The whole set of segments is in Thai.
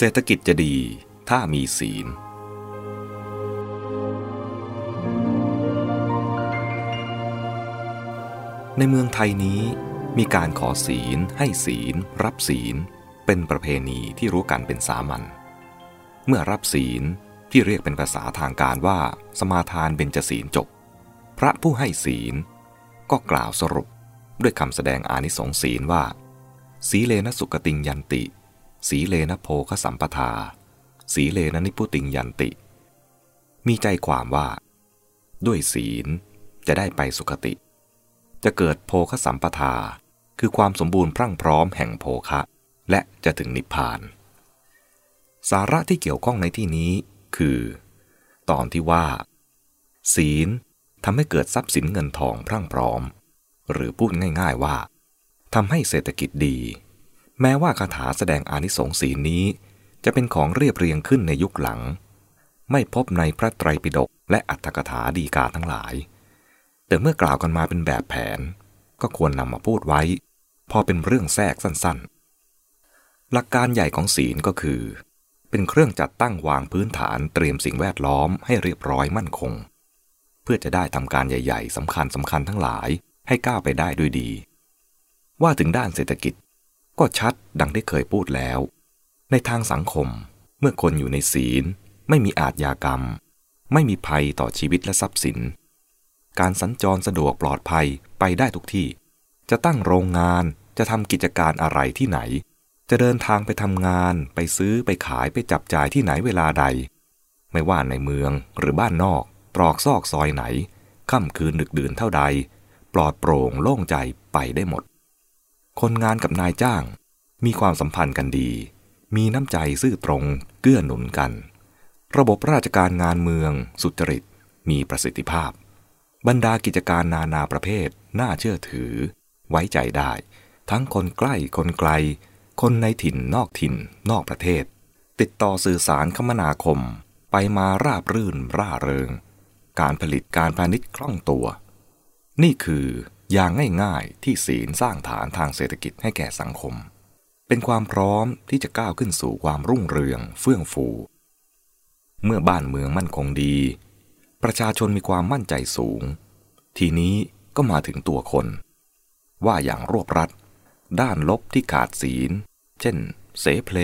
เศรษฐกิจจะดีถ้ามีศีล ในเมืองไทยนี้มีการขอศีล ให้ศีล รับศีล เป็นประเพณีที่รู้กันเป็นสามัญ เมื่อรับศีลที่เรียกเป็นภาษาทางการว่า สมาทานเบญจศีลจบ พระผู้ให้ศีลก็กล่าวสรุปด้วยคำแสดงอานิสงส์ศีลว่า สีเลนะสุกติงยันติ สีเลนะโพคสัมปทา สีเลนะนิพุติงยันติ มีใจความว่า ด้วยศีลจะได้ไปสุคติ จะเกิดโพคสัมปทา คือความสมบูรณ์พรั่งพร้อมแห่งโภคะ และจะถึงนิพพาน สาระที่เกี่ยวข้องในที่นี้คือ ตอนที่ว่า ศีลทำให้เกิดทรัพย์สินเงินทองพรั่งพร้อม หรือพูดง่าย ๆว่าทำให้เศรษฐกิจดี แม้ว่าคาถาแสดงอานิสงส์ศีนี้ จะเป็นของเรียบเรียงขึ้นในยุคหลัง ไม่พบในพระไตรปิฎกและอัตถกถาดีกาทั้งหลาย แต่เมื่อกล่าวกันมาเป็นแบบแผน ก็ควรนำมาพูดไว้ พอเป็นเรื่องแทรกสั้นๆ หลักการใหญ่ของศีลก็คือ เป็นเครื่องจัดตั้งวางพื้นฐานเตรียมสิ่งแวดล้อมให้เรียบร้อยมั่นคง เพื่อจะได้ทำการใหญ่ ๆสำคัญสำคัญทั้งหลายให้ก้าวไปได้ด้วยดี ว่าถึงด้านเศรษฐกิจ ก็ชัดดังที่เคยพูดแล้ว ในทางสังคม เมื่อคนอยู่ในศีล ไม่มีอาทยากรรม ไม่มีภัยต่อชีวิตและทรัพย์สิน การสัญจรสะดวกปลอดภัยไปได้ทุกที่ จะตั้งโรงงานจะทำกิจการอะไรที่ไหน จะเดินทางไปทำงาน ไปซื้อไปขายไปจับจ่ายที่ไหนเวลาใด ไม่ว่าในเมืองหรือบ้านนอก ตรอกซอกซอยไหนค่ำคืนดึกดื่นเท่าใด ปลอดโปร่งโล่งใจไปได้หมด คนงานกับนายจ้าง มีความสัมพันธ์กันดี มีน้ำใจซื่อตรง เกื้อหนุนกัน ระบบราชการงานเมือง สุจริต มีประสิทธิภาพ บรรดากิจการนานาประเภท น่าเชื่อถือ ไว้ใจได้ ทั้งคนใกล้คนไกล คนในถิ่นนอกถิ่น นอกประเทศ ติดต่อสื่อสารคมนาคม ไปมาราบรื่นร่าเริง การผลิตการพาณิชย์คล่องตัว นี่คือ อย่างง่ายๆที่ศีลสร้างฐานทางเศรษฐกิจให้แก่สังคม เป็นความพร้อมที่จะก้าวขึ้นสู่ความรุ่งเรืองเฟื่องฟู เมื่อบ้านเมืองมั่นคงดี ประชาชนมีความมั่นใจสูง ทีนี้ก็มาถึงตัวคน ว่าอย่างรวบรัด ด้านลบที่ขาดศีล เช่น เสเพล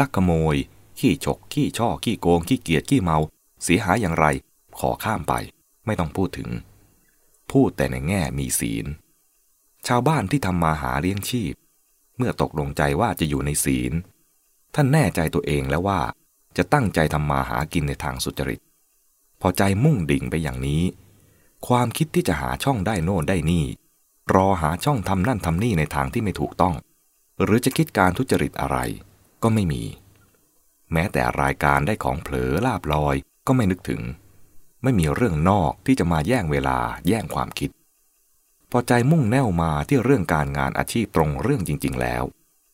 ลักขโมย ขี้ฉก ขี้ช่อ ขี้โกง ขี้เกียจ ขี้เมา เสียหายอย่างไร ขอข้ามไป ไม่ต้องพูดถึง พูดแต่ในแง่มีศีล ชาวบ้านที่ทำมาหาเลี้ยงชีพ เมื่อตกลงใจว่าจะอยู่ในศีล ท่านแน่ใจตัวเองแล้วว่า จะตั้งใจทำมาหากินในทางสุจริต พอใจมุ่งดิ่งไปอย่างนี้ ความคิดที่จะหาช่องได้โน่นได้นี่ รอหาช่องทำนั่นทำนี่ในทางที่ไม่ถูกต้อง หรือจะคิดการทุจริตอะไร ก็ไม่มี แม้แต่รายการได้ของเผลอลาบลอยก็ไม่นึกถึง ไม่มีเรื่องนอกที่จะมาแย่งเวลาแย่งความคิด พอใจมุ่งแน่วมาที่เรื่องการงานอาชีพตรงเรื่องจริง ๆ แล้ว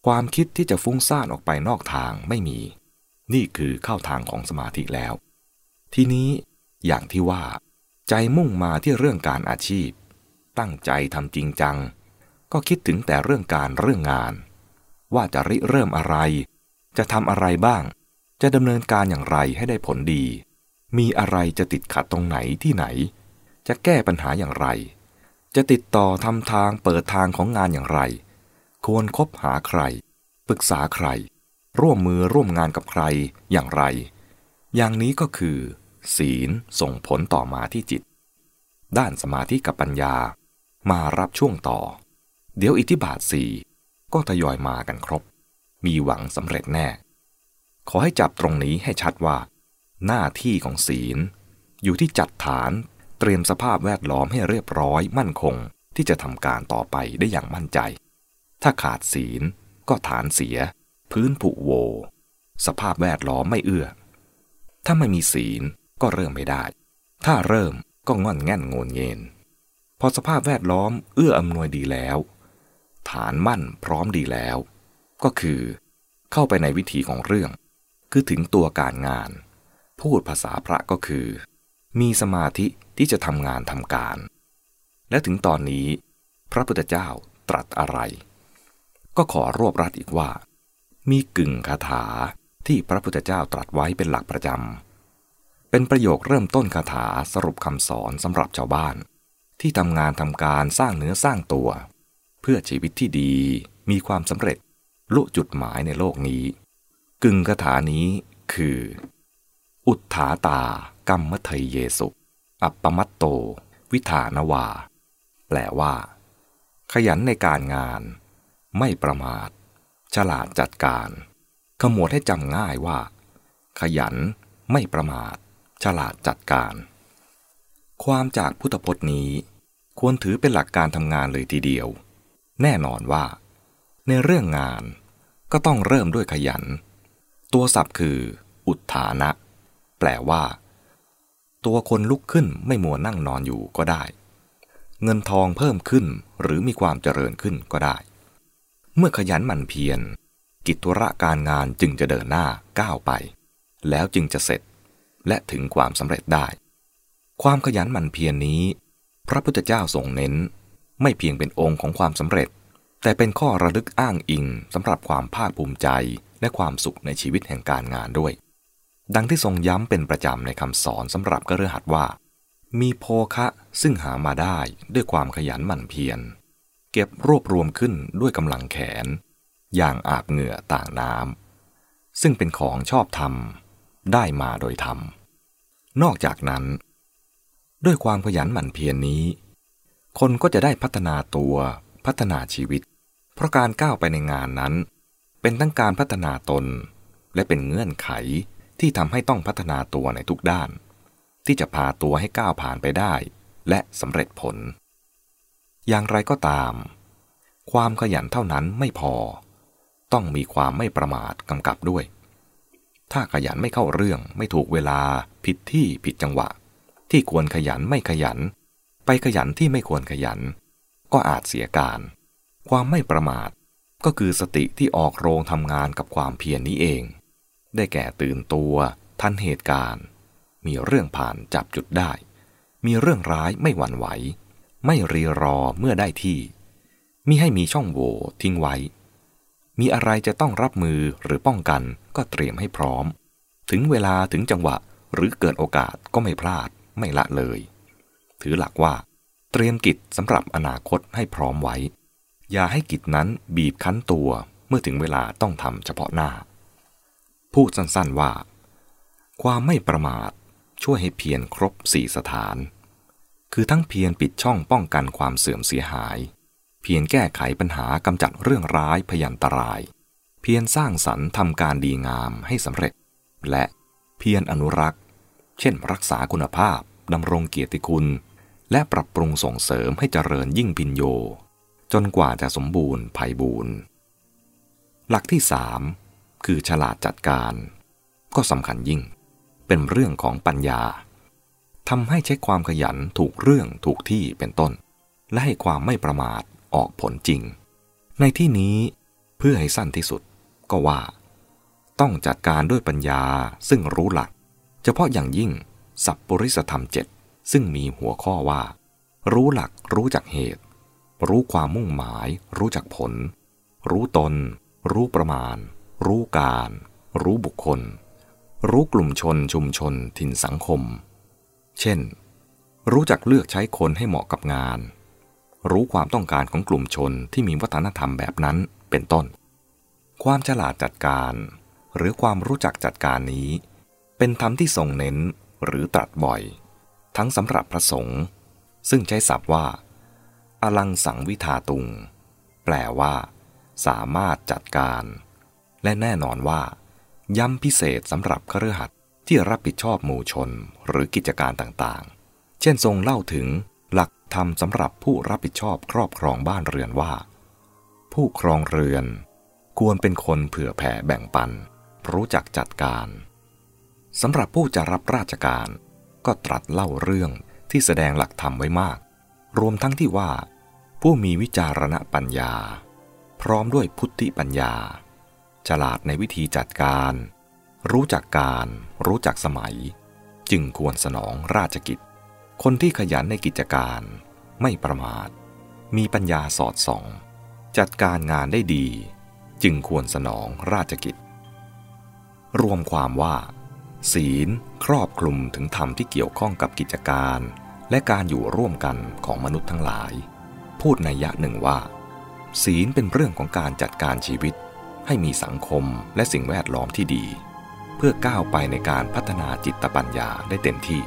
ความคิดที่จะฟุ้งซ่านออกไปนอกทางไม่มี นี่คือเข้าทางของสมาธิแล้ว ทีนี้อย่างที่ว่า ใจมุ่งมาที่เรื่องการอาชีพ ตั้งใจทำจริงจัง ก็คิดถึงแต่เรื่องการเรื่องงาน ว่าจะริเริ่มอะไร จะทำอะไรบ้าง จะดำเนินการอย่างไรให้ได้ผลดี มีอะไรจะติดขัดตรงไหนที่ไหน จะแก้ปัญหาอย่างไร จะติดต่อทำทางเปิดทางของงานอย่างไร ควรคบหาใคร ปรึกษาใคร ร่วมมือร่วมงานกับใครอย่างไร อย่างนี้ก็คือ ศีลส่งผลต่อมาที่จิต ด้านสมาธิกับปัญญา มารับช่วงต่อ เดี๋ยวอิทธิบาทสี่ก็ทยอยมากันครบ มีหวังสำเร็จแน่ ขอให้จับตรงนี้ให้ชัดว่า หน้าที่ของศีล อยู่ที่จัดฐานเตรียมสภาพแวดล้อมให้เรียบร้อยมั่นคงที่จะทำการต่อไปได้อย่างมั่นใจ ถ้าขาดศีลก็ฐานเสีย พื้นผุโว สภาพแวดล้อมไม่เอื้อ ถ้าไม่มีศีลก็เริ่มไม่ได้ ถ้าเริ่มก็งอนแง่นงนเงินพอสภาพแวดล้อมเอื้ออำนวยดีแล้ว ฐานมั่นพร้อมดีแล้ว ก็คือ เข้าไปในวิธีของเรื่อง คือถึงตัวการงาน พูดภาษาพระก็คือ มีสมาธิที่จะทำงานทำการ และถึงตอนนี้ พระพุทธเจ้าตรัสอะไร ก็ขอรวบรัดอีกว่า มีกึ่งคาถาที่พระพุทธเจ้าตรัสไว้เป็นหลักประจำ เป็นประโยคเริ่มต้นคาถาสรุปคำสอนสำหรับชาวบ้าน ที่ทำงานทำการสร้างเนื้อสร้างตัว เพื่อชีวิตที่ดีมีความสำเร็จลุจุดหมายในโลกนี้ กึ่งคาถานี้คือ อุทธาตากรรมเทยเยสุ อัปปมัตโต วิธานวา แปลว่า ขยันในการงาน ไม่ประมาท ฉลาดจัดการ ขมวดให้จำง่ายว่า ขยัน ไม่ประมาท ฉลาดจัดการ ความจากพุทธพจน์นี้ ควรถือเป็นหลักการทำงานเลยทีเดียว แน่นอนว่า ในเรื่องงานก็ต้องเริ่มด้วยขยัน ตัวศัพท์คือ อุทานะ แปลว่า ตัวคนลุกขึ้นไม่มัวนั่งนอนอยู่ก็ได้ เงินทองเพิ่มขึ้นหรือมีความเจริญขึ้นก็ได้ เมื่อขยันหมั่นเพียรกิจธุระการงานจึงจะเดินหน้าก้าวไป แล้วจึงจะเสร็จและถึงความสำเร็จได้ ความขยันหมั่นเพียรนนี้ พระพุทธเจ้าทรงเน้น ไม่เพียงเป็นองค์ของความสำเร็จ แต่เป็นข้อระลึกอ้างอิงสำหรับความภาคภูมิใจและความสุขในชีวิตแห่งการงานด้วย ดังที่ทรงย้ำเป็นประจำในคำสอนสำหรับกระเรือหัดว่า มีโภคะซึ่งหามาได้ด้วยความขยันหมั่นเพียร เก็บรวบรวมขึ้นด้วยกำลังแขน อย่างอาบเหงื่อต่างน้ำซึ่งเป็นของชอบธรรม ได้มาโดยธรรม นอกจากนั้น ด้วยความขยันหมั่นเพียรนนี้ คนก็จะได้พัฒนาตัวพัฒนาชีวิต เพราะการก้าวไปในงานนั้น เป็นทั้งการพัฒนาตน และเป็นเงื่อนไข ที่ทำให้ต้องพัฒนาตัวในทุกด้าน ที่จะพาตัวให้ก้าวผ่านไปได้ และสำเร็จผล อย่างไรก็ตาม ความขยันเท่านั้นไม่พอ ต้องมีความไม่ประมาทกำกับด้วย ถ้าขยันไม่เข้าเรื่องไม่ถูกเวลา ผิดที่ผิดจังหวะ ที่ควรขยันไม่ขยัน ไปขยันที่ไม่ควรขยัน ก็อาจเสียการ ความไม่ประมาทก็คือสติที่ออกโรงทำงานกับความเพียรนนี้เอง ได้แก่ตื่นตัวทันเหตุการณ์ มีเรื่องผ่านจับจุดได้ มีเรื่องร้ายไม่หวั่นไหว ไม่รีรอเมื่อได้ที่มิให้มีช่องโหว่ทิ้งไว้ มีอะไรจะต้องรับมือหรือป้องกันก็เตรียมให้พร้อม ถึงเวลาถึงจังหวะหรือเกิดโอกาสก็ไม่พลาดไม่ละเลย ถือหลักว่า เตรียมกิจสำหรับอนาคตให้พร้อมไว้ อย่าให้กิจนั้นบีบคั้นตัวเมื่อถึงเวลาต้องทำเฉพาะหน้า พูดสั้นๆว่า ความไม่ประมาทช่วยให้เพียรครบสี่สถาน คือทั้งเพียรปิดช่องป้องกันความเสื่อมเสียหาย เพียรแก้ไขปัญหากำจัดเรื่องร้ายพยันตราย เพียรสร้างสรรค์ทำการดีงามให้สำเร็จ และเพียรอนุรักษ์ เช่น รักษาคุณภาพดำรงเกียรติคุณ และปรับปรุงส่งเสริมให้เจริญยิ่งพินโย จนกว่าจะสมบูรณ์ภัยบูรณ์หลักที่สาม คือฉลาดจัดการ ก็สำคัญยิ่ง เป็นเรื่องของปัญญาทำให้ใช้ความขยันถูกเรื่องถูกที่เป็นต้น และให้ความไม่ประมาทออกผลจริง ในที่นี้เพื่อให้สั้นที่สุดก็ว่า ต้องจัดการด้วยปัญญาซึ่งรู้หลัก เฉพาะอย่างยิ่งสัพปริสธรรมเจ็ดซึ่งมีหัวข้อว่า รู้หลักรู้จักเหตุ รู้ความมุ่งหมาย รู้จักผล รู้ตน รู้ประมาณ รู้การ รู้บุคคล รู้กลุ่มชนชุมชนถิ่นสังคม เช่น รู้จักเลือกใช้คนให้เหมาะกับงาน รู้ความต้องการของกลุ่มชนที่มีวัฒนธรรมแบบนั้นเป็นต้น ความฉลาดจัดการ หรือความรู้จักจัดการนี้ เป็นธรรมที่ทรงเน้นหรือตรัสบ่อย ทั้งสำหรับพระสงฆ์ซึ่งใช้ศัพท์ว่า อลังสังวิทาตุง แปลว่า สามารถจัดการ และแน่นอนว่า ย้ำพิเศษสำหรับเครือขัดที่รับผิดชอบหมู่ชนหรือกิจการต่างๆ เช่นทรงเล่าถึงหลักธรรมสำหรับผู้รับผิดชอบครอบครองบ้านเรือนว่า ผู้ครองเรือน ควรเป็นคนเผื่อแผ่แบ่งปัน รู้จักจัดการสำหรับผู้จะรับราชการ ก็ตรัสเล่าเรื่องที่แสดงหลักธรรมไว้มาก รวมทั้งที่ว่า ผู้มีวิจารณปัญญา พร้อมด้วยพุทธิปัญญา ฉลาดในวิธีจัดการ รู้จักการ รู้จักสมัย จึงควรสนองราชกิจ คนที่ขยันในกิจการ ไม่ประมาท มีปัญญาสอดส่อง จัดการงานได้ดี จึงควรสนองราชกิจ รวมความว่า ศีลครอบคลุมถึงธรรมที่เกี่ยวข้องกับกิจการ และการอยู่ร่วมกันของมนุษย์ทั้งหลาย พูดในยะหนึ่งว่า ศีลเป็นเรื่องของการจัดการชีวิต ให้มีสังคมและสิ่งแวดล้อมที่ดี เพื่อก้าวไปในการพัฒนาจิตปัญญาได้เต็มที่